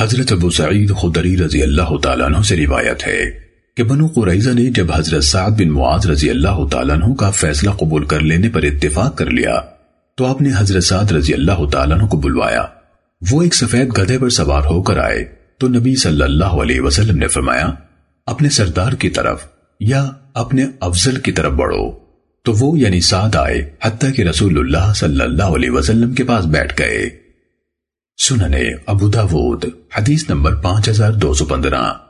حضرت ابو سعید خدری رضی اللہ تعالیٰ عنہ سے روایت ہے کہ بنو قریظہ نے جب حضرت سعد بن معاذ رضی اللہ تعالیٰ عنہ کا فیصلہ قبول کر لینے پر اتفاق کر لیا تو آپ نے حضرت سعد رضی اللہ تعالیٰ عنہ کو بلوایا۔ وہ ایک سفید گدھے پر سوار ہو کر آئے تو نبی صلی اللہ علیہ وسلم نے فرمایا، اپنے سردار کی طرف یا اپنے افضل کی طرف بڑھو۔ تو وہ یعنی سعد آئے، حتیٰ کہ رسول اللہ صلی اللہ علیہ وسلم کے پاس بیٹھ گئے۔ سننے ابو داود حدیث نمبر پانچ ہزار دو سو پندرہ۔